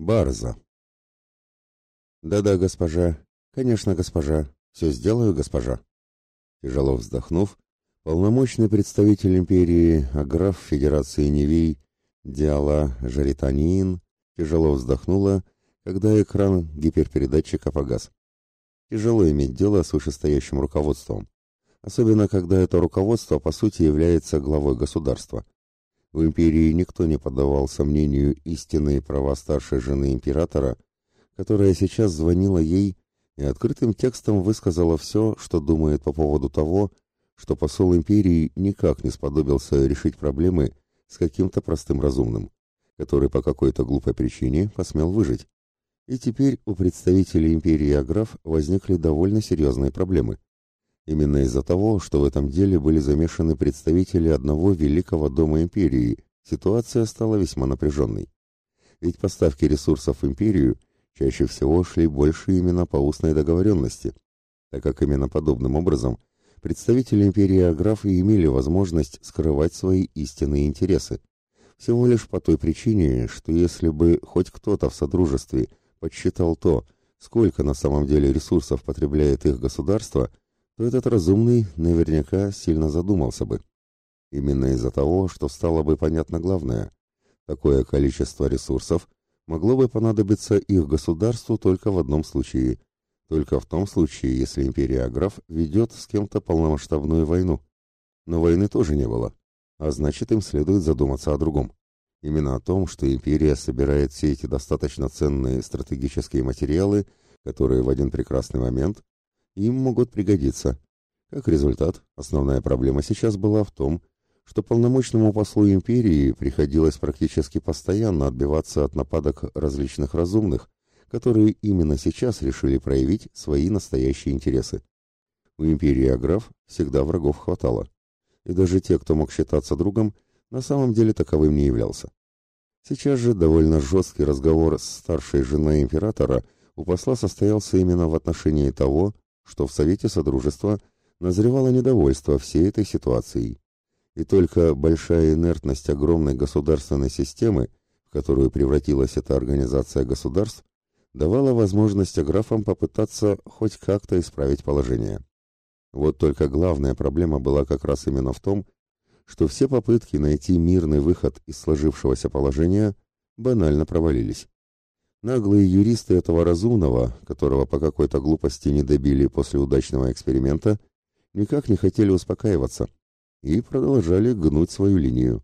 Барза. Да-да, госпожа. Конечно, госпожа. Все сделаю, госпожа. Тяжело вздохнув, полномочный представитель империи, а граф Федерации Невей, Диала Жаританиин, тяжело вздохнула, когда экран гиперпередатчика погас. Тяжело иметь дело с вышестоящим руководством, особенно когда это руководство по сути является главой государства. В империи никто не поддавал сомнению истинные права старшей жены императора, которая сейчас звонила ей и открытым текстом высказала все, что думает по поводу того, что посол империи никак не сподобился решить проблемы с каким-то простым разумным, который по какой-то глупой причине посмел выжить. И теперь у представителей империи Аграф возникли довольно серьезные проблемы. Именно из-за того, что в этом деле были замешаны представители одного великого дома империи, ситуация стала весьма напряженной. Ведь поставки ресурсов в империю – чаще всего шли больше именно по устной договоренности, так как именно подобным образом представители империи Аграфы имели возможность скрывать свои истинные интересы. Всего лишь по той причине, что если бы хоть кто-то в Содружестве подсчитал то, сколько на самом деле ресурсов потребляет их государство, то этот разумный наверняка сильно задумался бы. Именно из-за того, что стало бы понятно главное. Такое количество ресурсов – могло бы понадобиться их государству только в одном случае. Только в том случае, если империя Аграф ведет с кем-то полномасштабную войну. Но войны тоже не было, а значит им следует задуматься о другом. Именно о том, что империя собирает все эти достаточно ценные стратегические материалы, которые в один прекрасный момент им могут пригодиться. Как результат, основная проблема сейчас была в том, что полномочному послу империи приходилось практически постоянно отбиваться от нападок различных разумных, которые именно сейчас решили проявить свои настоящие интересы. У империи Аграф всегда врагов хватало, и даже те, кто мог считаться другом, на самом деле таковым не являлся. Сейчас же довольно жесткий разговор с старшей женой императора у посла состоялся именно в отношении того, что в Совете Содружества назревало недовольство всей этой ситуацией и только большая инертность огромной государственной системы, в которую превратилась эта организация государств, давала возможность аграфам попытаться хоть как-то исправить положение. Вот только главная проблема была как раз именно в том, что все попытки найти мирный выход из сложившегося положения банально провалились. Наглые юристы этого разумного, которого по какой-то глупости не добили после удачного эксперимента, никак не хотели успокаиваться – и продолжали гнуть свою линию.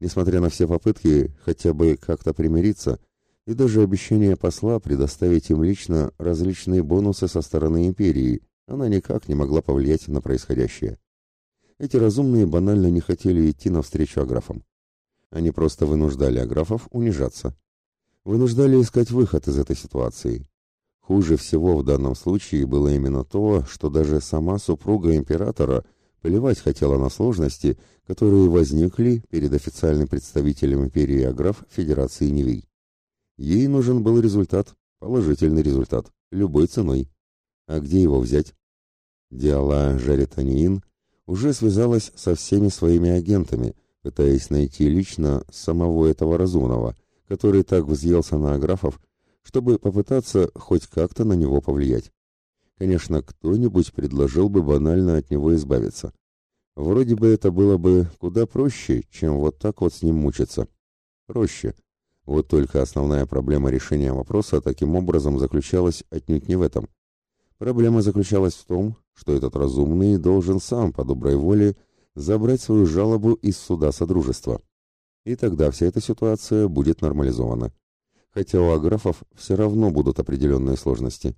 Несмотря на все попытки хотя бы как-то примириться, и даже обещание посла предоставить им лично различные бонусы со стороны империи, она никак не могла повлиять на происходящее. Эти разумные банально не хотели идти навстречу аграфам. Они просто вынуждали аграфов унижаться. Вынуждали искать выход из этой ситуации. Хуже всего в данном случае было именно то, что даже сама супруга императора – Плевать хотела на сложности, которые возникли перед официальным представителем империи Аграф Федерации Невей. Ей нужен был результат, положительный результат, любой ценой. А где его взять? Диала Жаританиин уже связалась со всеми своими агентами, пытаясь найти лично самого этого разумного, который так взъелся на Аграфов, чтобы попытаться хоть как-то на него повлиять. Конечно, кто-нибудь предложил бы банально от него избавиться. Вроде бы это было бы куда проще, чем вот так вот с ним мучиться. Проще. Вот только основная проблема решения вопроса таким образом заключалась отнюдь не в этом. Проблема заключалась в том, что этот разумный должен сам по доброй воле забрать свою жалобу из суда Содружества. И тогда вся эта ситуация будет нормализована. Хотя у аграфов все равно будут определенные сложности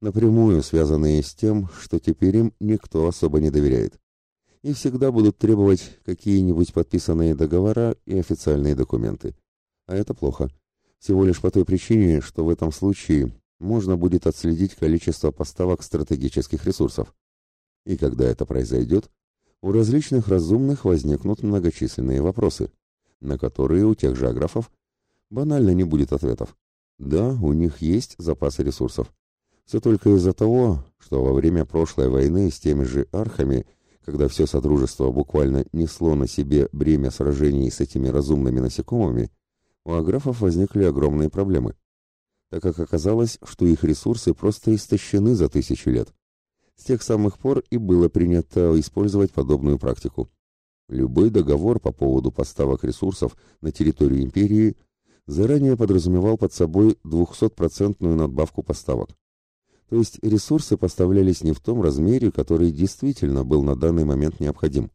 напрямую связанные с тем, что теперь им никто особо не доверяет. И всегда будут требовать какие-нибудь подписанные договора и официальные документы. А это плохо. Всего лишь по той причине, что в этом случае можно будет отследить количество поставок стратегических ресурсов. И когда это произойдет, у различных разумных возникнут многочисленные вопросы, на которые у тех же аграфов банально не будет ответов. Да, у них есть запасы ресурсов, все только из-за того, что во время прошлой войны с теми же архами, когда все Содружество буквально несло на себе бремя сражений с этими разумными насекомыми, у аграфов возникли огромные проблемы. так как оказалось, что их ресурсы просто истощены за тысячи лет. С тех самых пор и было принято использовать подобную практику. Любой договор по поводу поставок ресурсов на территорию империи заранее подразумевал под собой 200% надбавку поставок. То есть ресурсы поставлялись не в том размере, который действительно был на данный момент необходим,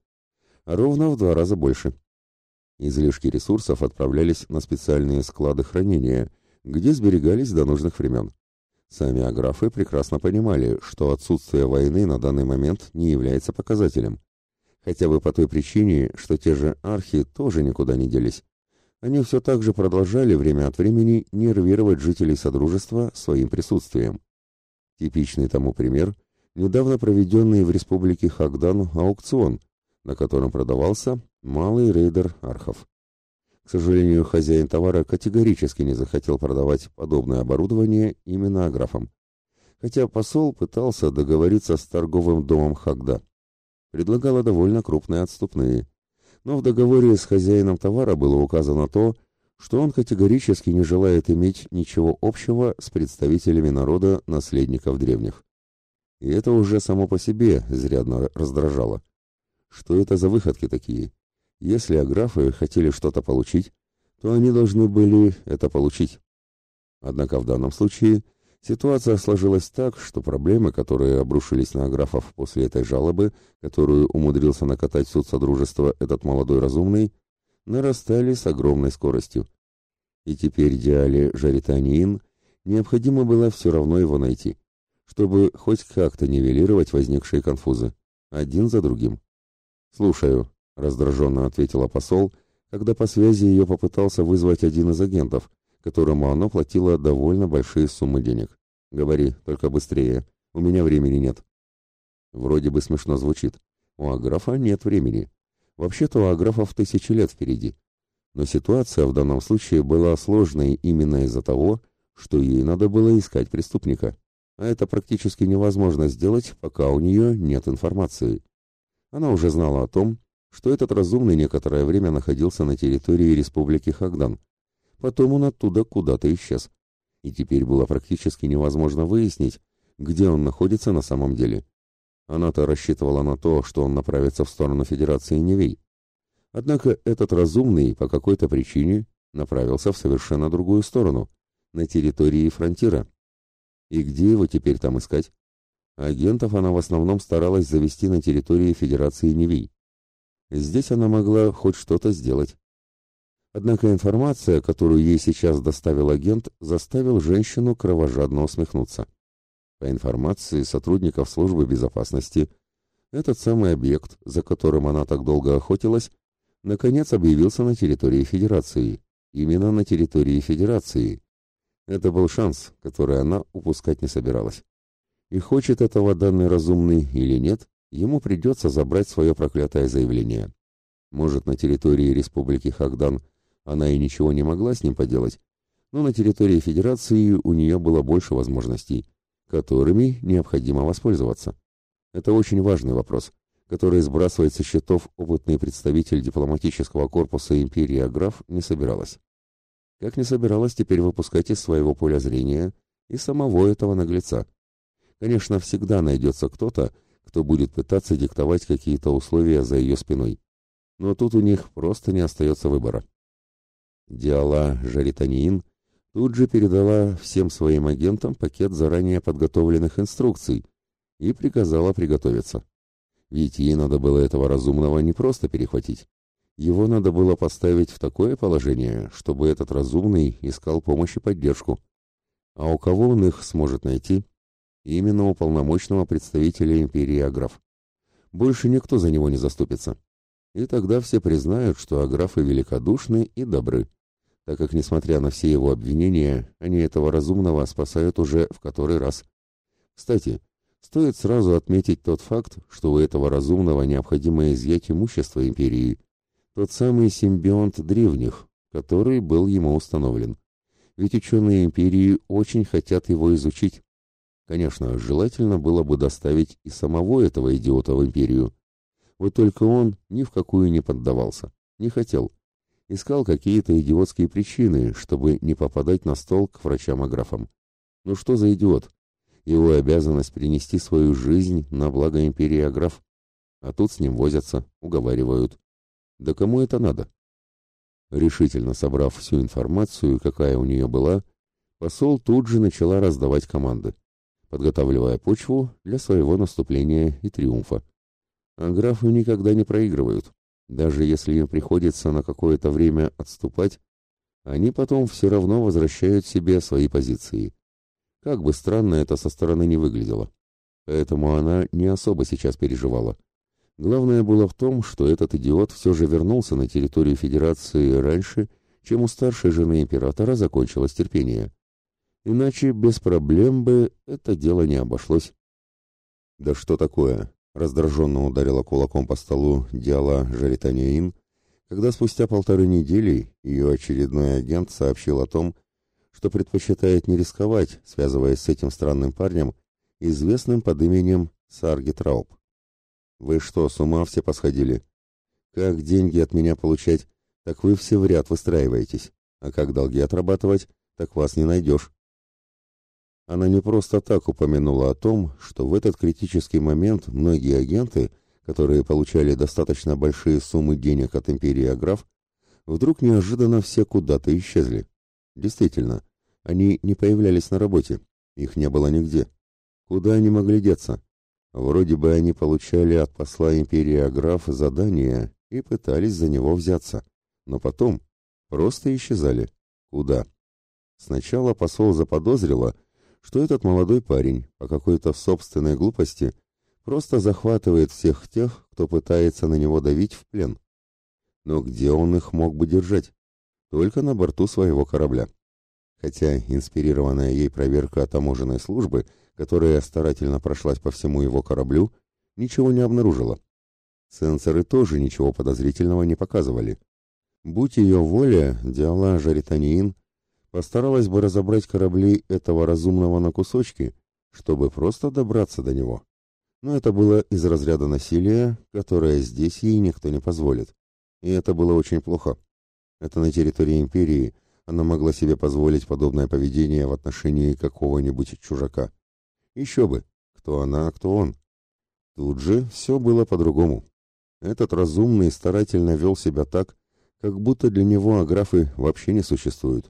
а ровно в два раза больше. Излишки ресурсов отправлялись на специальные склады хранения, где сберегались до нужных времен. Сами аграфы прекрасно понимали, что отсутствие войны на данный момент не является показателем. Хотя бы по той причине, что те же архи тоже никуда не делись. Они все так же продолжали время от времени нервировать жителей Содружества своим присутствием. Типичный тому пример – недавно проведенный в республике Хагдан аукцион, на котором продавался малый рейдер архов. К сожалению, хозяин товара категорически не захотел продавать подобное оборудование именно аграфам. Хотя посол пытался договориться с торговым домом Хагда. Предлагала довольно крупные отступные. Но в договоре с хозяином товара было указано то, что он категорически не желает иметь ничего общего с представителями народа наследников древних. И это уже само по себе изрядно раздражало. Что это за выходки такие? Если аграфы хотели что-то получить, то они должны были это получить. Однако в данном случае ситуация сложилась так, что проблемы, которые обрушились на аграфов после этой жалобы, которую умудрился накатать суд Содружества этот молодой разумный, нарастали с огромной скоростью. И теперь Диале Жаританиин необходимо было все равно его найти, чтобы хоть как-то нивелировать возникшие конфузы, один за другим. «Слушаю», раздраженно ответила посол, когда по связи ее попытался вызвать один из агентов, которому она платила довольно большие суммы денег. «Говори, только быстрее. У меня времени нет». Вроде бы смешно звучит. У Аграфа нет времени. Вообще-то у Аграфов тысячи лет впереди. Но ситуация в данном случае была сложной именно из-за того, что ей надо было искать преступника. А это практически невозможно сделать, пока у нее нет информации. Она уже знала о том, что этот разумный некоторое время находился на территории республики Хагдан. Потом он оттуда куда-то исчез. И теперь было практически невозможно выяснить, где он находится на самом деле. Она-то рассчитывала на то, что он направится в сторону Федерации Невей. Однако этот разумный по какой-то причине направился в совершенно другую сторону, на территории фронтира. И где его теперь там искать? Агентов она в основном старалась завести на территории Федерации Невей. Здесь она могла хоть что-то сделать. Однако информация, которую ей сейчас доставил агент, заставил женщину кровожадно усмехнуться. По информации сотрудников службы безопасности, этот самый объект, за которым она так долго охотилась, наконец объявился на территории Федерации. Именно на территории Федерации. Это был шанс, который она упускать не собиралась. И хочет этого данный разумный или нет, ему придется забрать свое проклятое заявление. Может, на территории Республики Хагдан она и ничего не могла с ним поделать, но на территории Федерации у нее было больше возможностей, которыми необходимо воспользоваться. Это очень важный вопрос, который сбрасывать со счетов опытный представитель дипломатического корпуса империи Аграф не собиралась. Как не собиралась теперь выпускать из своего поля зрения и самого этого наглеца. Конечно, всегда найдется кто-то, кто будет пытаться диктовать какие-то условия за ее спиной. Но тут у них просто не остается выбора. Диала Жаританиин тут же передала всем своим агентам пакет заранее подготовленных инструкций и приказала приготовиться. Ведь ей надо было этого разумного не просто перехватить. Его надо было поставить в такое положение, чтобы этот разумный искал помощь и поддержку. А у кого он их сможет найти, именно у полномочного представителя империи Аграф. Больше никто за него не заступится. И тогда все признают, что Аграфы великодушны и добры, так как, несмотря на все его обвинения, они этого разумного спасают уже в который раз. Кстати, стоит сразу отметить тот факт, что у этого разумного необходимо изъять имущество империи, тот самый симбионт древних, который был ему установлен. Ведь ученые империи очень хотят его изучить. Конечно, желательно было бы доставить и самого этого идиота в империю. Вот только он ни в какую не поддавался, не хотел. Искал какие-то идиотские причины, чтобы не попадать на стол к врачам-аграфам. Ну что за идиот? Его обязанность принести свою жизнь на благо империи Аграф. А тут с ним возятся, уговаривают. Да кому это надо? Решительно собрав всю информацию, какая у нее была, посол тут же начала раздавать команды, подготавливая почву для своего наступления и триумфа. А графы никогда не проигрывают. Даже если им приходится на какое-то время отступать, они потом все равно возвращают себе свои позиции. Как бы странно это со стороны не выглядело. Поэтому она не особо сейчас переживала. Главное было в том, что этот идиот все же вернулся на территорию Федерации раньше, чем у старшей жены императора закончилось терпение. Иначе без проблем бы это дело не обошлось. «Да что такое?» — раздраженно ударила кулаком по столу Диала Жаританиаин, когда спустя полторы недели ее очередной агент сообщил о том, что предпочитает не рисковать, связываясь с этим странным парнем, известным под именем Сарги Трауб. «Вы что, с ума все посходили? Как деньги от меня получать, так вы все в ряд выстраиваетесь, а как долги отрабатывать, так вас не найдешь». Она не просто так упомянула о том, что в этот критический момент многие агенты, которые получали достаточно большие суммы денег от империи Аграф, вдруг неожиданно все куда-то исчезли. Действительно, они не появлялись на работе, их не было нигде. Куда они могли деться? Вроде бы они получали от посла империи Аграф задание и пытались за него взяться, но потом просто исчезали. Куда? Сначала посол заподозрила, что этот молодой парень по какой-то собственной глупости просто захватывает всех тех, кто пытается на него давить в плен. Но где он их мог бы держать? Только на борту своего корабля. Хотя инспирированная ей проверка таможенной службы, которая старательно прошлась по всему его кораблю, ничего не обнаружила. Сенсоры тоже ничего подозрительного не показывали. Будь ее воля, Диала Жаританиин постаралась бы разобрать корабли этого разумного на кусочки, чтобы просто добраться до него. Но это было из разряда насилия, которое здесь ей никто не позволит. И это было очень плохо. Это на территории империи она могла себе позволить подобное поведение в отношении какого-нибудь чужака. Еще бы, кто она, а кто он. Тут же все было по-другому. Этот разумный старательно вел себя так, как будто для него аграфы вообще не существуют.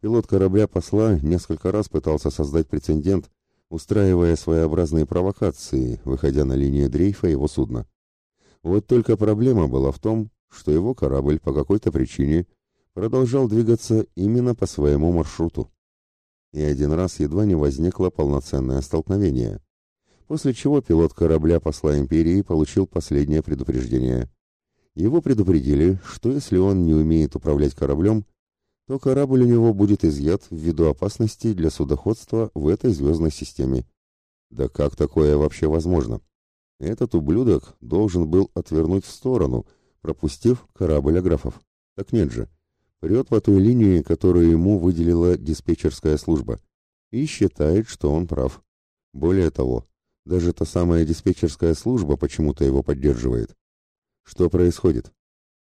Пилот корабля-посла несколько раз пытался создать прецедент, устраивая своеобразные провокации, выходя на линию дрейфа его судна. Вот только проблема была в том, что его корабль по какой-то причине продолжал двигаться именно по своему маршруту. И один раз едва не возникло полноценное столкновение, после чего пилот корабля посла Империи получил последнее предупреждение. Его предупредили, что если он не умеет управлять кораблем, то корабль у него будет изъят ввиду опасности для судоходства в этой звездной системе. Да как такое вообще возможно? Этот ублюдок должен был отвернуть в сторону, пропустив корабль аграфов. Так нет же. Прет по той линии, которую ему выделила диспетчерская служба. И считает, что он прав. Более того, даже та самая диспетчерская служба почему-то его поддерживает. Что происходит?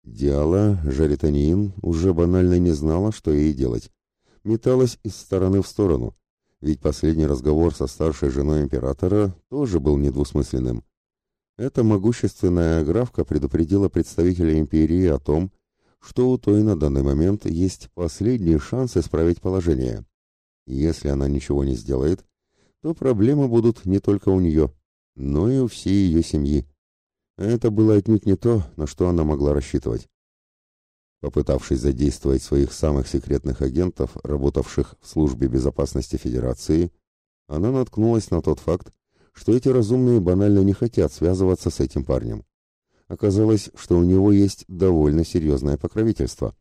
Диала Жаританиин уже банально не знала, что ей делать. Металась из стороны в сторону, ведь последний разговор со старшей женой императора тоже был недвусмысленным. Эта могущественная графка предупредила представителя империи о том, что у той на данный момент есть последний шанс исправить положение. Если она ничего не сделает, то проблемы будут не только у нее, но и у всей ее семьи. Это было отнюдь не то, на что она могла рассчитывать. Попытавшись задействовать своих самых секретных агентов, работавших в службе безопасности Федерации, она наткнулась на тот факт, что эти разумные банально не хотят связываться с этим парнем. Оказалось, что у него есть довольно серьезное покровительство.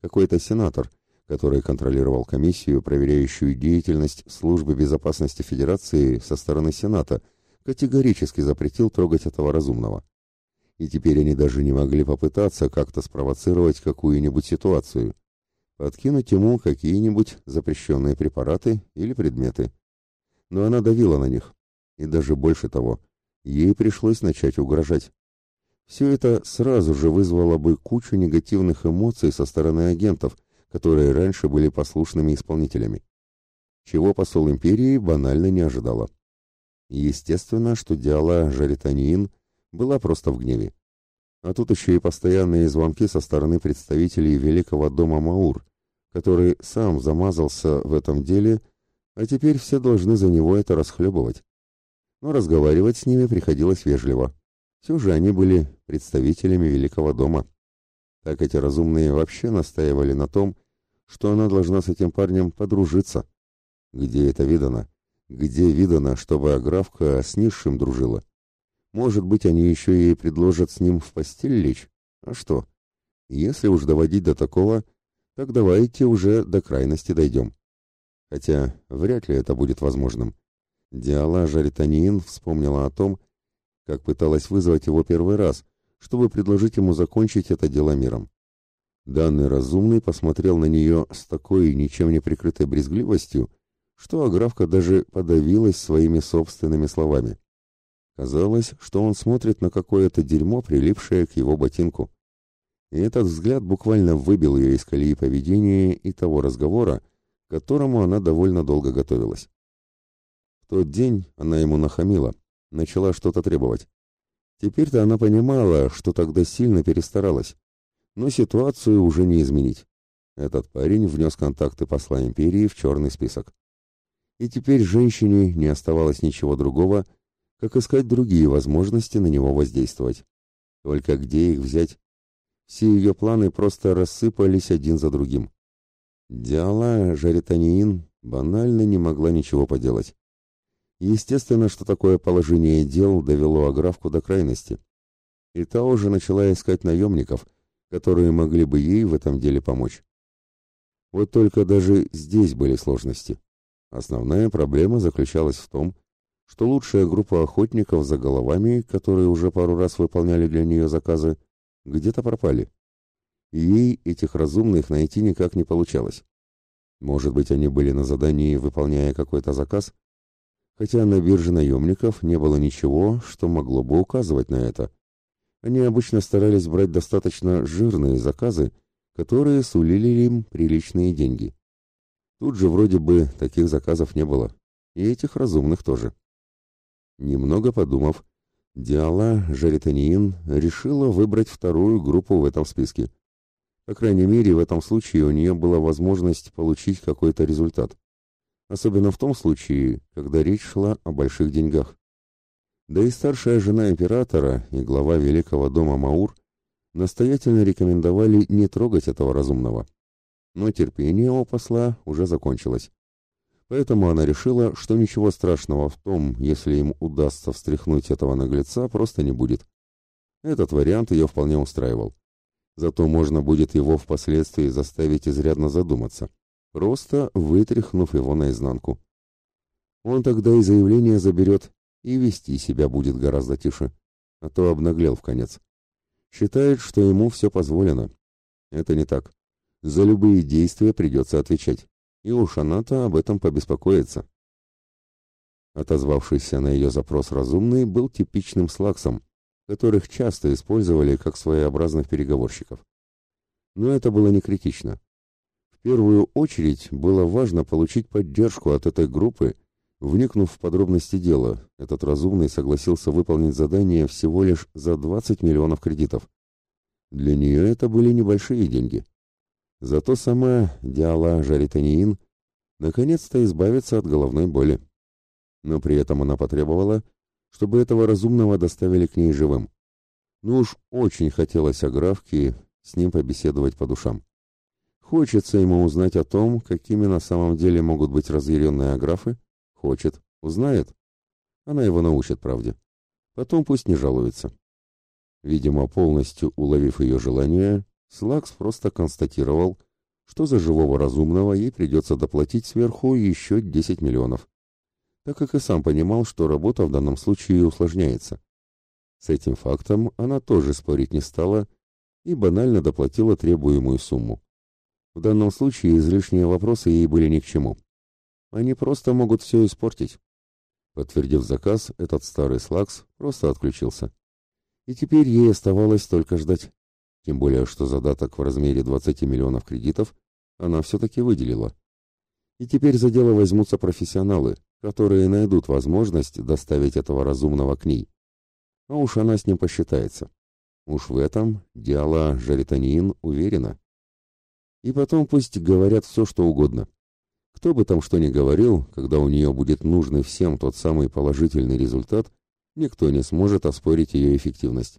Какой-то сенатор, который контролировал комиссию, проверяющую деятельность службы безопасности Федерации со стороны Сената, категорически запретил трогать этого разумного и теперь они даже не могли попытаться как-то спровоцировать какую-нибудь ситуацию, подкинуть ему какие-нибудь запрещенные препараты или предметы. Но она давила на них, и даже больше того, ей пришлось начать угрожать. все это сразу же вызвало бы кучу негативных эмоций со стороны агентов, которые раньше были послушными исполнителями. Чего посол империи банально не ожидала. Естественно, что Диала Жаританиин была просто в гневе. А тут еще и постоянные звонки со стороны представителей Великого дома Маур, который сам замазался в этом деле, а теперь все должны за него это расхлебывать. Но разговаривать с ними приходилось вежливо. Все же они были представителями Великого дома. Так эти разумные вообще настаивали на том, что она должна с этим парнем подружиться. Где это видано? Где видано, чтобы Аграфка с низшим дружила? Может быть, они еще и предложат с ним в постель лечь? А что? Если уж доводить до такого, так давайте уже до крайности дойдем. Хотя вряд ли это будет возможным. Диала Жаританиин вспомнила о том, как пыталась вызвать его первый раз, чтобы предложить ему закончить это дело миром. Данный разумный посмотрел на нее с такой ничем не прикрытой брезгливостью, что Аграфка даже подавилась своими собственными словами. Казалось, что он смотрит на какое-то дерьмо, прилипшее к его ботинку. И этот взгляд буквально выбил ее из колеи поведения и того разговора, к которому она довольно долго готовилась. В тот день она ему нахамила, начала что-то требовать. Теперь-то она понимала, что тогда сильно перестаралась, но ситуацию уже не изменить. Этот парень внес контакты посла империи в черный список. И теперь женщине не оставалось ничего другого, как искать другие возможности на него воздействовать. Только где их взять? Все ее планы просто рассыпались один за другим. Диала Жаританиин банально не могла ничего поделать. Естественно, что такое положение дел довело Аграфку до крайности. И та уже начала искать наемников, которые могли бы ей в этом деле помочь. Вот только даже здесь были сложности. Основная проблема заключалась в том, что лучшая группа охотников за головами, которые уже пару раз выполняли для нее заказы, где-то пропали. Ей этих разумных найти никак не получалось. Может быть, они были на задании, выполняя какой-то заказ? Хотя на бирже наемников не было ничего, что могло бы указывать на это. Они обычно старались брать достаточно жирные заказы, которые сулили им приличные деньги. Тут же вроде бы таких заказов не было. И этих разумных тоже. Немного подумав, Диала Жаританиин решила выбрать вторую группу в этом списке. По крайней мере, в этом случае у нее была возможность получить какой-то результат. Особенно в том случае, когда речь шла о больших деньгах. Да и старшая жена императора и глава Великого дома Маур настоятельно рекомендовали не трогать этого разумного. Но терпение у посла уже закончилось. Поэтому она решила, что ничего страшного в том, если им удастся встряхнуть этого наглеца, просто не будет. Этот вариант ее вполне устраивал. Зато можно будет его впоследствии заставить изрядно задуматься, просто вытряхнув его наизнанку. Он тогда и заявление заберет, и вести себя будет гораздо тише, а то обнаглел в конец. Считает, что ему все позволено. Это не так. За любые действия придется отвечать и уж она-то об этом побеспокоится. Отозвавшийся на ее запрос разумный был типичным слаксом, которых часто использовали как своеобразных переговорщиков. Но это было не критично. В первую очередь было важно получить поддержку от этой группы, вникнув в подробности дела, этот разумный согласился выполнить задание всего лишь за 20 миллионов кредитов. Для нее это были небольшие деньги. Зато сама Диала Жаританиин наконец-то избавится от головной боли. Но при этом она потребовала, чтобы этого разумного доставили к ней живым. Ну уж очень хотелось Аграфке с ним побеседовать по душам. Хочется ему узнать о том, какими на самом деле могут быть разъяренные аграфы. Хочет. Узнает. Она его научит правде. Потом пусть не жалуется. Видимо, полностью уловив ее желание, Слакс просто констатировал, что за живого разумного ей придется доплатить сверху еще 10 миллионов, так как и сам понимал, что работа в данном случае усложняется. С этим фактом она тоже спорить не стала и банально доплатила требуемую сумму. В данном случае излишние вопросы ей были ни к чему. Они просто могут все испортить. Подтвердив заказ, этот старый слакс просто отключился. И теперь ей оставалось только ждать. Тем более, что задаток в размере 20 миллионов кредитов она все-таки выделила. И теперь за дело возьмутся профессионалы, которые найдут возможность доставить этого разумного к ней. А уж она с ним посчитается. Уж в этом Диала Жаританиин уверена. И потом пусть говорят все, что угодно. Кто бы там что ни говорил, когда у нее будет нужный всем тот самый положительный результат, никто не сможет оспорить ее эффективность.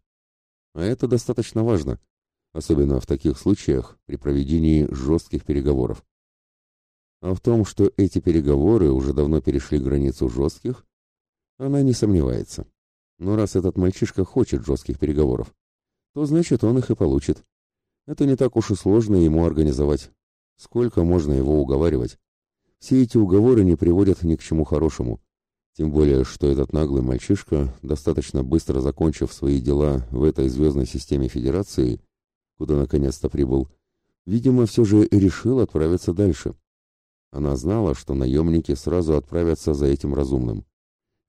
А это достаточно важно, особенно в таких случаях при проведении жестких переговоров. А в том, что эти переговоры уже давно перешли границу жестких, она не сомневается. Но раз этот мальчишка хочет жестких переговоров, то значит он их и получит. Это не так уж и сложно ему организовать. Сколько можно его уговаривать? Все эти уговоры не приводят ни к чему хорошему. Тем более, что этот наглый мальчишка, достаточно быстро закончив свои дела в этой звездной системе Федерации, куда наконец-то прибыл, видимо, все же решил отправиться дальше. Она знала, что наемники сразу отправятся за этим разумным.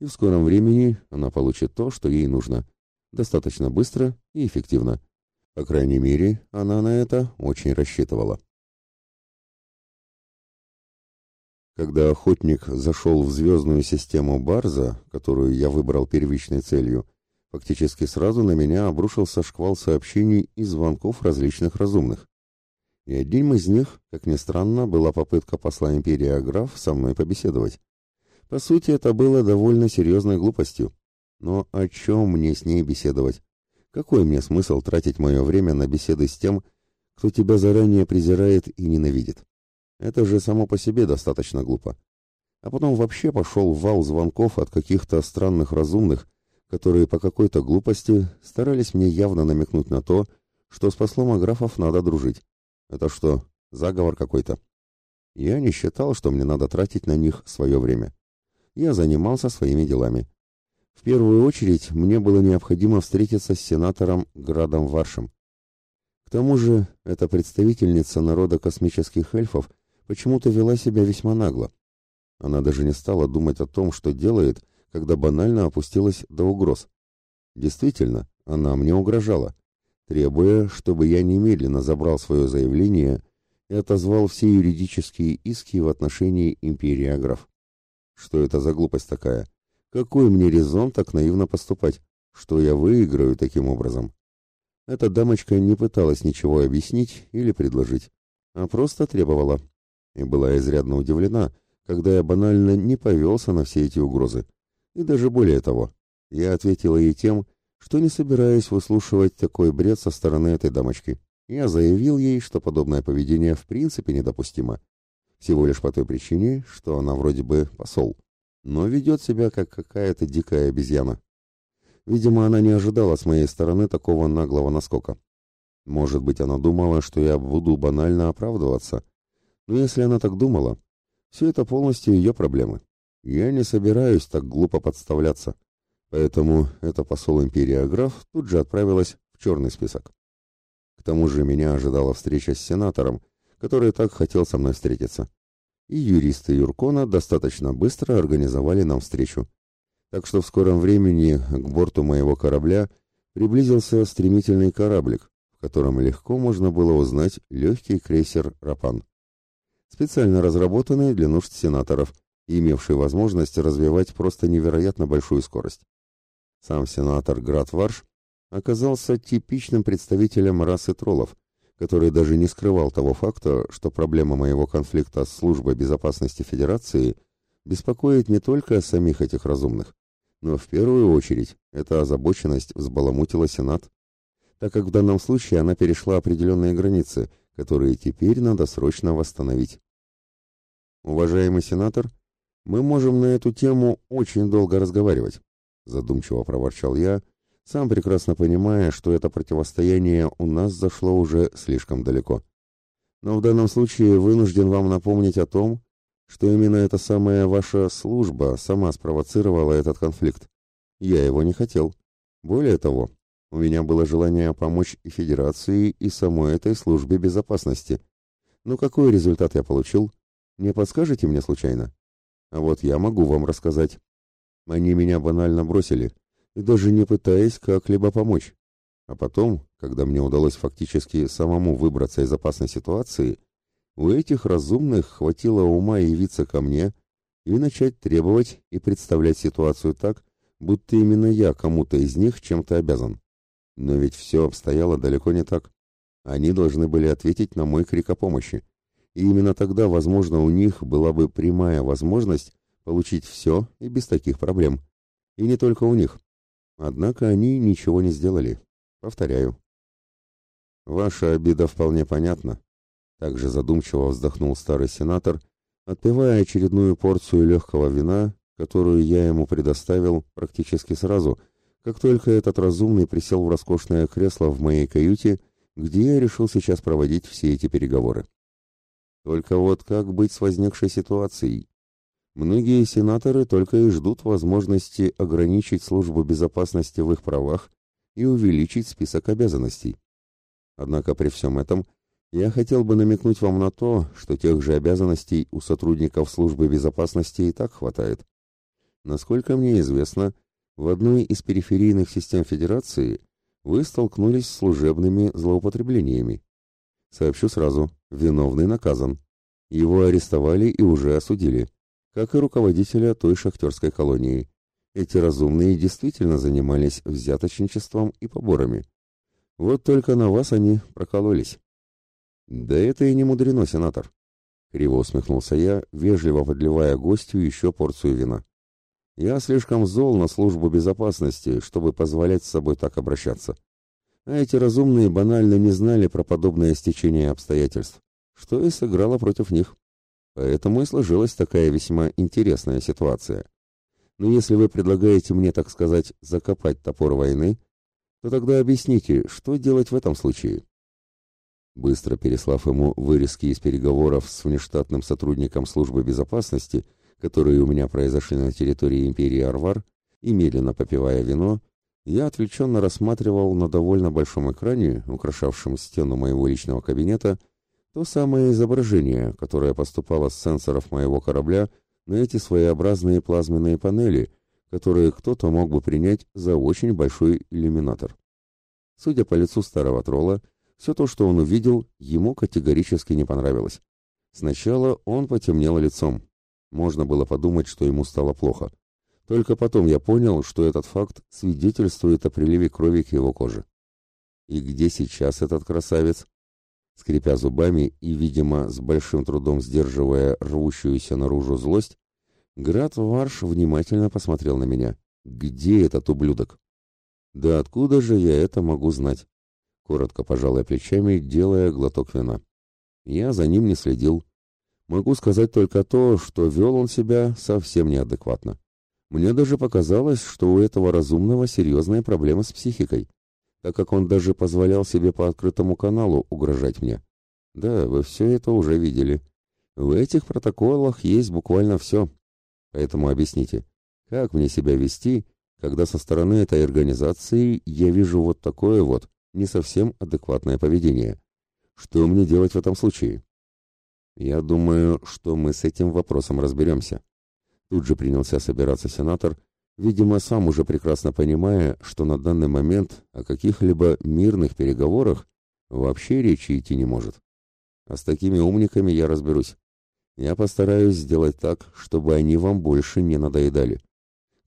И в скором времени она получит то, что ей нужно. Достаточно быстро и эффективно. По крайней мере, она на это очень рассчитывала. Когда охотник зашел в звездную систему Барза, которую я выбрал первичной целью, фактически сразу на меня обрушился шквал сообщений и звонков различных разумных. И одним из них, как ни странно, была попытка посла империи Аграф со мной побеседовать. По сути, это было довольно серьезной глупостью. Но о чем мне с ней беседовать? Какой мне смысл тратить мое время на беседы с тем, кто тебя заранее презирает и ненавидит? Это же само по себе достаточно глупо. А потом вообще пошел вал звонков от каких-то странных разумных, которые по какой-то глупости старались мне явно намекнуть на то, что с послом Аграфов надо дружить. Это что, заговор какой-то? Я не считал, что мне надо тратить на них свое время. Я занимался своими делами. В первую очередь мне было необходимо встретиться с сенатором Градом Варшем. К тому же эта представительница народа космических эльфов почему-то вела себя весьма нагло. Она даже не стала думать о том, что делает, когда банально опустилась до угроз. Действительно, она мне угрожала, требуя, чтобы я немедленно забрал свое заявление и отозвал все юридические иски в отношении империи Аграф. Что это за глупость такая? Какой мне резон так наивно поступать? Что я выиграю таким образом? Эта дамочка не пыталась ничего объяснить или предложить, а просто требовала. И была изрядно удивлена, когда я банально не повелся на все эти угрозы. И даже более того, я ответила ей тем, что не собираюсь выслушивать такой бред со стороны этой дамочки. Я заявил ей, что подобное поведение в принципе недопустимо. Всего лишь по той причине, что она вроде бы посол но ведет себя как какая-то дикая обезьяна. Видимо, она не ожидала с моей стороны такого наглого наскока. Может быть, она думала, что я буду банально оправдываться. Но если она так думала, все это полностью ее проблемы. Я не собираюсь так глупо подставляться. Поэтому эта посол империи Аграф тут же отправилась в черный список. К тому же меня ожидала встреча с сенатором, который так хотел со мной встретиться и юристы Юркона достаточно быстро организовали нам встречу. Так что в скором времени к борту моего корабля приблизился стремительный кораблик, в котором легко можно было узнать легкий крейсер «Рапан». Специально разработанный для нужд сенаторов имевший возможность развивать просто невероятно большую скорость. Сам сенатор Град Варш оказался типичным представителем расы троллов, который даже не скрывал того факта, что проблема моего конфликта с службой безопасности Федерации беспокоит не только самих этих разумных, но в первую очередь эта озабоченность взбаламутила Сенат, так как в данном случае она перешла определенные границы, которые теперь надо срочно восстановить. Уважаемый сенатор, мы можем на эту тему очень долго разговаривать, задумчиво проворчал я, сам прекрасно понимая, что это противостояние у нас зашло уже слишком далеко. Но в данном случае вынужден вам напомнить о том, что именно эта самая ваша служба сама спровоцировала этот конфликт. Я его не хотел. Более того, у меня было желание помочь и Федерации, и самой этой службе безопасности. Но какой результат я получил? Не подскажете мне случайно? А вот я могу вам рассказать. Они меня банально бросили, и даже не пытаясь как-либо помочь. А потом, когда мне удалось фактически самому выбраться из опасной ситуации, у этих разумных хватило ума явиться ко мне и начать требовать и представлять ситуацию так, будто именно я кому-то из них чем-то обязан. Но ведь все обстояло далеко не так. Они должны были ответить на мой крик о помощи. И именно тогда, возможно, у них была бы прямая возможность получить все и без таких проблем. И не только у них. Однако они ничего не сделали. Повторяю. Ваша обида вполне понятна. Также задумчиво вздохнул старый сенатор, отпивая очередную порцию легкого вина, которую я ему предоставил практически сразу, как только этот разумный присел в роскошное кресло в моей каюте, где я решил сейчас проводить все эти переговоры. Только вот как быть с возникшей ситуацией? Многие сенаторы только и ждут возможности ограничить службу безопасности в их правах и увеличить список обязанностей. Однако при всем этом я хотел бы намекнуть вам на то, что тех же обязанностей у сотрудников службы безопасности и так хватает. Насколько мне известно, в одной из периферийных систем Федерации вы столкнулись с служебными злоупотреблениями. Сообщу сразу, виновный наказан. Его арестовали и уже осудили, как и руководителя той шахтерской колонии. Эти разумные действительно занимались взяточничеством и поборами. Вот только на вас они прокололись. Да это и не мудрено, сенатор. Криво усмехнулся я, вежливо подливая гостю еще порцию вина. Я слишком зол на службу безопасности, чтобы позволять с собой так обращаться. А эти разумные банально не знали про подобное стечение обстоятельств, что и сыграло против них. Поэтому и сложилась такая весьма интересная ситуация. Но если вы предлагаете мне, так сказать, закопать топор войны, то тогда объясните, что делать в этом случае? Быстро переслав ему вырезки из переговоров с внештатным сотрудником службы безопасности, которые у меня произошли на территории империи Арвар, и медленно попивая вино, я отвлеченно рассматривал на довольно большом экране, украшавшем стену моего личного кабинета, то самое изображение, которое поступало с сенсоров моего корабля на эти своеобразные плазменные панели, которые кто-то мог бы принять за очень большой иллюминатор. Судя по лицу старого тролла, все то, что он увидел, ему категорически не понравилось. Сначала он потемнел лицом, можно было подумать, что ему стало плохо. Только потом я понял, что этот факт свидетельствует о приливе крови к его коже. И где сейчас этот красавец? Скрипя зубами и, видимо, с большим трудом сдерживая рвущуюся наружу злость, Град Варш внимательно посмотрел на меня. «Где этот ублюдок?» «Да откуда же я это могу знать?» Коротко пожалая плечами, делая глоток вина. Я за ним не следил, Могу сказать только то, что вел он себя совсем неадекватно. Мне даже показалось, что у этого разумного серьезные проблемы с психикой, так как он даже позволял себе по открытому каналу угрожать мне. Да, вы все это уже видели. В этих протоколах есть буквально все. Поэтому объясните, как мне себя вести, когда со стороны этой организации я вижу вот такое вот, не совсем адекватное поведение? Что мне делать в этом случае? Я думаю, что мы с этим вопросом разберемся. Тут же принялся собираться сенатор, видимо, сам уже прекрасно понимая, что на данный момент о каких-либо мирных переговорах вообще речи идти не может. А с такими умниками я разберусь. Я постараюсь сделать так, чтобы они вам больше не надоедали.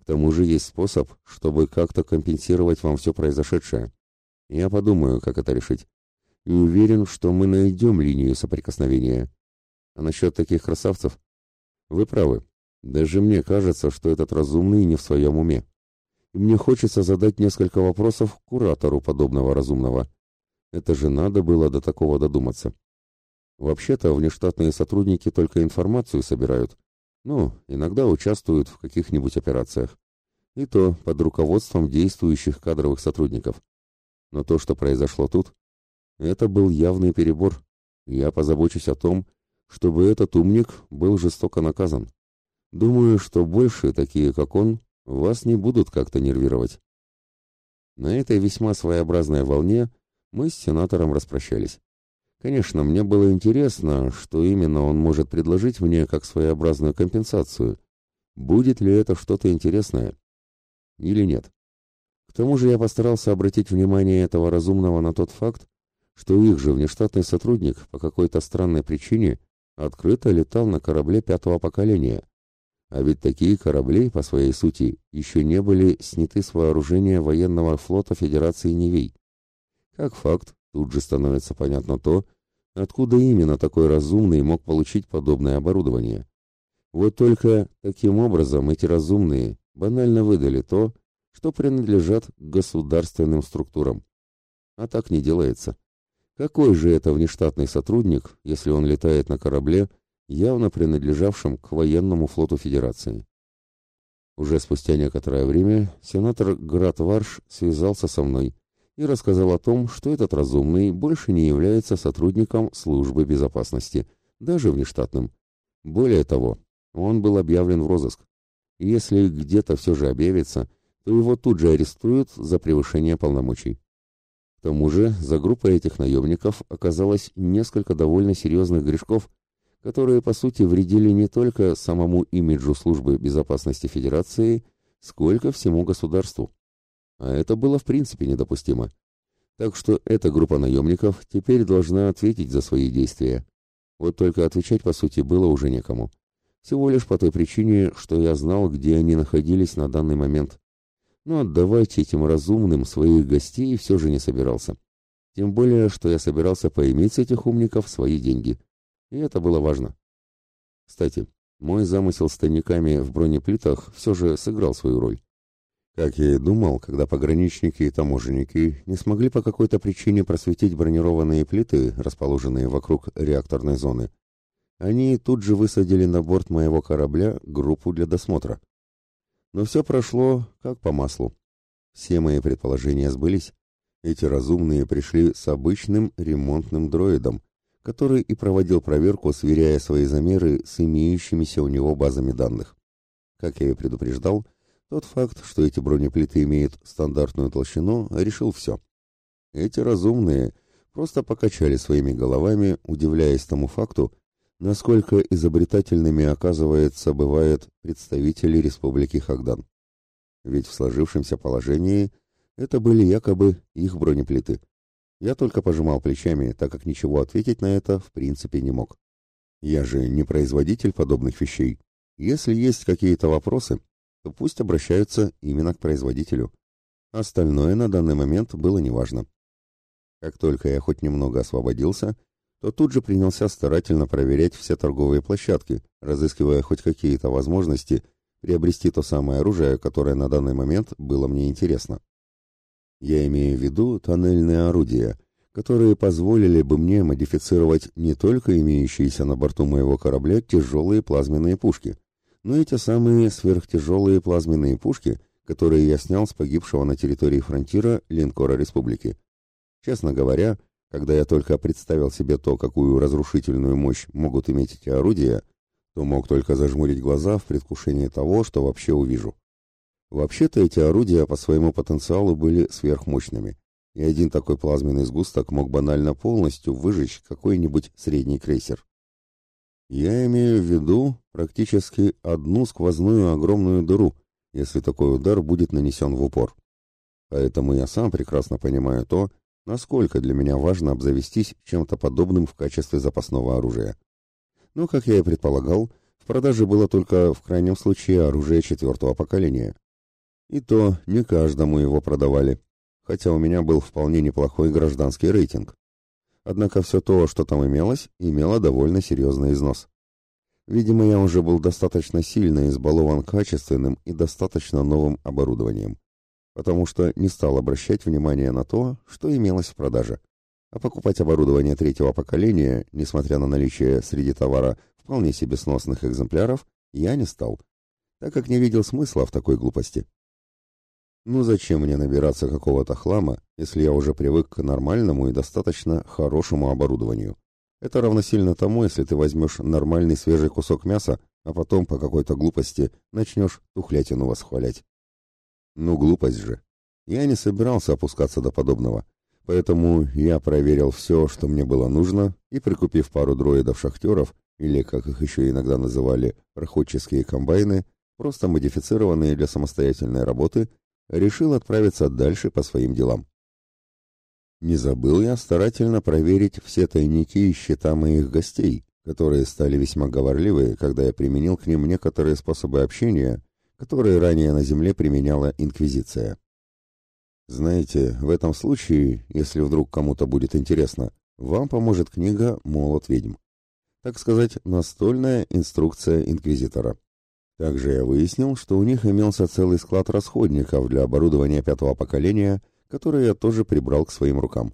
К тому же есть способ, чтобы как-то компенсировать вам все произошедшее. Я подумаю, как это решить. И уверен, что мы найдем линию соприкосновения. А насчет таких красавцев? Вы правы. Даже мне кажется, что этот разумный не в своем уме. И мне хочется задать несколько вопросов куратору подобного разумного. Это же надо было до такого додуматься. Вообще-то внештатные сотрудники только информацию собирают. Ну, иногда участвуют в каких-нибудь операциях. И то под руководством действующих кадровых сотрудников. Но то, что произошло тут, это был явный перебор. Я позабочусь о том, чтобы этот умник был жестоко наказан. Думаю, что больше такие, как он, вас не будут как-то нервировать. На этой весьма своеобразной волне мы с сенатором распрощались. Конечно, мне было интересно, что именно он может предложить мне как своеобразную компенсацию. Будет ли это что-то интересное? Или нет? К тому же я постарался обратить внимание этого разумного на тот факт, что их же внештатный сотрудник по какой-то странной причине открыто летал на корабле пятого поколения. А ведь такие корабли, по своей сути, еще не были сняты с вооружения военного флота Федерации Невей. Как факт, тут же становится понятно то, откуда именно такой разумный мог получить подобное оборудование. Вот только таким образом эти разумные банально выдали то, что принадлежат государственным структурам. А так не делается. Какой же это внештатный сотрудник, если он летает на корабле, явно принадлежавшем к военному флоту Федерации? Уже спустя некоторое время сенатор Град Варш связался со мной и рассказал о том, что этот разумный больше не является сотрудником службы безопасности, даже внештатным. Более того, он был объявлен в розыск. Если где-то все же объявится, то его тут же арестуют за превышение полномочий. К тому же за группой этих наемников оказалось несколько довольно серьезных грешков, которые, по сути, вредили не только самому имиджу Службы безопасности Федерации, сколько всему государству. А это было в принципе недопустимо. Так что эта группа наемников теперь должна ответить за свои действия. Вот только отвечать, по сути, было уже некому. Всего лишь по той причине, что я знал, где они находились на данный момент но отдавать этим разумным своих гостей все же не собирался. Тем более, что я собирался поиметь с этих умников свои деньги. И это было важно. Кстати, мой замысел с тайниками в бронеплитах все же сыграл свою роль. Как я и думал, когда пограничники и таможенники не смогли по какой-то причине просветить бронированные плиты, расположенные вокруг реакторной зоны, они тут же высадили на борт моего корабля группу для досмотра. Но все прошло как по маслу. Все мои предположения сбылись. Эти разумные пришли с обычным ремонтным дроидом, который и проводил проверку, сверяя свои замеры с имеющимися у него базами данных. Как я и предупреждал, тот факт, что эти бронеплиты имеют стандартную толщину, решил все. Эти разумные просто покачали своими головами, удивляясь тому факту, насколько изобретательными, оказывается, бывают представители Республики Хагдан. Ведь в сложившемся положении это были якобы их бронеплиты. Я только пожимал плечами, так как ничего ответить на это в принципе не мог. Я же не производитель подобных вещей. Если есть какие-то вопросы, то пусть обращаются именно к производителю. Остальное на данный момент было неважно. Как только я хоть немного освободился, то тут же принялся старательно проверять все торговые площадки, разыскивая хоть какие-то возможности приобрести то самое оружие, которое на данный момент было мне интересно. Я имею в виду тоннельные орудия, которые позволили бы мне модифицировать не только имеющиеся на борту моего корабля тяжелые плазменные пушки, но и те самые сверхтяжелые плазменные пушки, которые я снял с погибшего на территории фронтира линкора республики. Честно говоря, когда я только представил себе то, какую разрушительную мощь могут иметь эти орудия, то мог только зажмурить глаза в предвкушении того, что вообще увижу. Вообще-то эти орудия по своему потенциалу были сверхмощными, и один такой плазменный сгусток мог банально полностью выжечь какой-нибудь средний крейсер. Я имею в виду практически одну сквозную огромную дыру, если такой удар будет нанесен в упор. Поэтому я сам прекрасно понимаю то, насколько для меня важно обзавестись чем-то подобным в качестве запасного оружия. Но, как я и предполагал, в продаже было только в крайнем случае оружие четвертого поколения. И то не каждому его продавали, хотя у меня был вполне неплохой гражданский рейтинг. Однако все то, что там имелось, имело довольно серьезный износ. Видимо, я уже был достаточно сильно избалован качественным и достаточно новым оборудованием потому что не стал обращать внимания на то, что имелось в продаже. А покупать оборудование третьего поколения, несмотря на наличие среди товара вполне себе сносных экземпляров, я не стал, так как не видел смысла в такой глупости. Ну зачем мне набираться какого-то хлама, если я уже привык к нормальному и достаточно хорошему оборудованию? Это равносильно тому, если ты возьмешь нормальный свежий кусок мяса, а потом по какой-то глупости начнешь тухлятину восхвалять. Ну, глупость же. Я не собирался опускаться до подобного. Поэтому я проверил все, что мне было нужно, и, прикупив пару дроидов-шахтеров, или, как их еще иногда называли, проходческие комбайны, просто модифицированные для самостоятельной работы, решил отправиться дальше по своим делам. Не забыл я старательно проверить все тайники и счета моих гостей, которые стали весьма говорливы, когда я применил к ним некоторые способы общения, которые ранее на земле применяла Инквизиция. Знаете, в этом случае, если вдруг кому-то будет интересно, вам поможет книга «Молот ведьм». Так сказать, настольная инструкция инквизитора. Также я выяснил, что у них имелся целый склад расходников для оборудования пятого поколения – которые я тоже прибрал к своим рукам.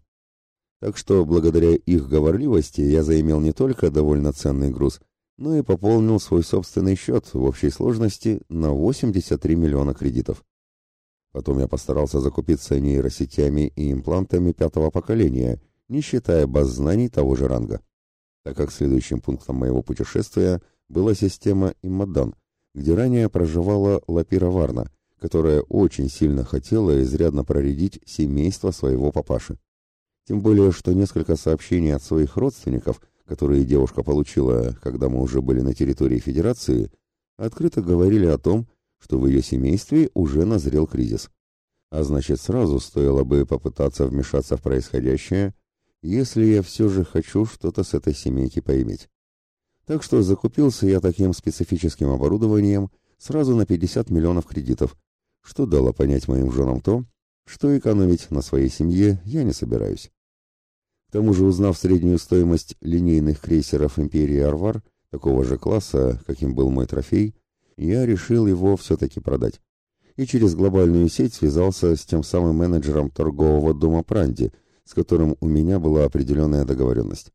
Так что благодаря их говорливости я заимел не только довольно ценный груз, но и пополнил свой собственный счет в общей сложности на 83 миллиона кредитов. Потом я постарался закупиться нейросетями и имплантами пятого поколения, не считая баз знаний того же ранга. Так как следующим пунктом моего путешествия была система Иммадан, где ранее проживала Лапира Варна, которая очень сильно хотела изрядно проредить семейство своего папаши. Тем более, что несколько сообщений от своих родственников, которые девушка получила, когда мы уже были на территории Федерации, открыто говорили о том, что в ее семействе уже назрел кризис. А значит, сразу стоило бы попытаться вмешаться в происходящее, если я все же хочу что-то с этой семейки поиметь. Так что закупился я таким специфическим оборудованием сразу на 50 миллионов кредитов, что дало понять моим женам то, что экономить на своей семье я не собираюсь. К тому же, узнав среднюю стоимость линейных крейсеров империи Арвар, такого же класса, каким был мой трофей, я решил его все-таки продать. И через глобальную сеть связался с тем самым менеджером торгового дома Пранди, с которым у меня была определенная договоренность.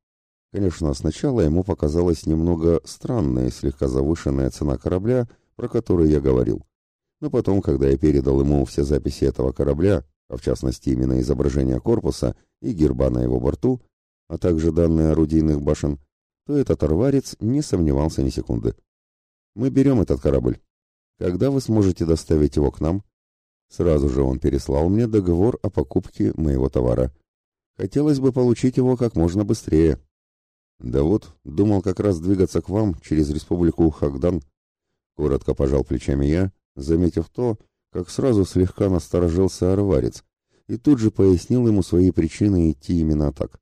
Конечно, сначала ему показалась немного странная и слегка завышенная цена корабля, про который я говорил. Но потом, когда я передал ему все записи этого корабля, а в частности именно изображение корпуса и герба на его борту, а также данные орудийных башен, то этот арварец не сомневался ни секунды. «Мы берем этот корабль. Когда вы сможете доставить его к нам?» Сразу же он переслал мне договор о покупке моего товара. Хотелось бы получить его как можно быстрее. Да вот, думал как раз двигаться к вам через республику Хагдан. Коротко пожал плечами я, заметив то, как сразу слегка насторожился арварец, и тут же пояснил ему свои причины идти именно так.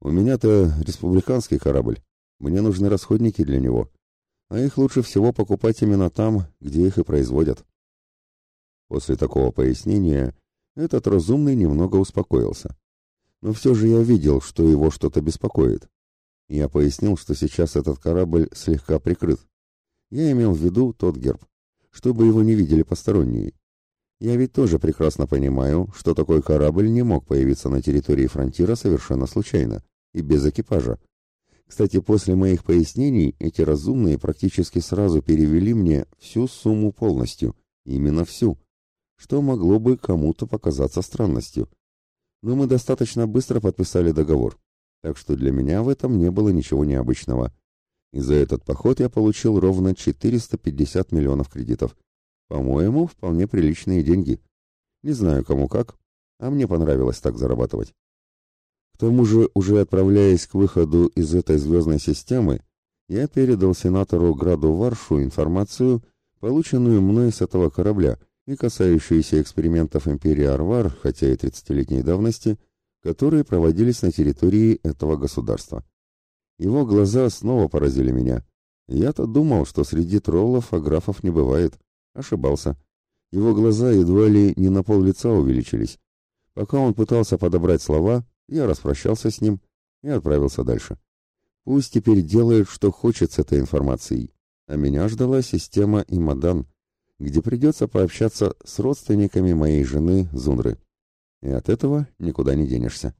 «У меня-то республиканский корабль, мне нужны расходники для него, а их лучше всего покупать именно там, где их и производят». После такого пояснения этот разумный немного успокоился. Но все же я видел, что его что-то беспокоит. Я пояснил, что сейчас этот корабль слегка прикрыт. Я имел в виду тот герб чтобы его не видели посторонние. Я ведь тоже прекрасно понимаю, что такой корабль не мог появиться на территории фронтира совершенно случайно и без экипажа. Кстати, после моих пояснений эти разумные практически сразу перевели мне всю сумму полностью, именно всю, что могло бы кому-то показаться странностью. Но мы достаточно быстро подписали договор, так что для меня в этом не было ничего необычного. И за этот поход я получил ровно 450 миллионов кредитов. По-моему, вполне приличные деньги. Не знаю, кому как, а мне понравилось так зарабатывать. К тому же, уже отправляясь к выходу из этой звездной системы, я передал сенатору Граду Варшу информацию, полученную мной с этого корабля и касающуюся экспериментов империи Арвар, хотя и 30-летней давности, которые проводились на территории этого государства. Его глаза снова поразили меня. Я-то думал, что среди троллов аграфов не бывает. Ошибался. Его глаза едва ли не на пол лица увеличились. Пока он пытался подобрать слова, я распрощался с ним и отправился дальше. Пусть теперь делает, что хочет с этой информацией. А меня ждала система Имадан, где придется пообщаться с родственниками моей жены Зунры. И от этого никуда не денешься.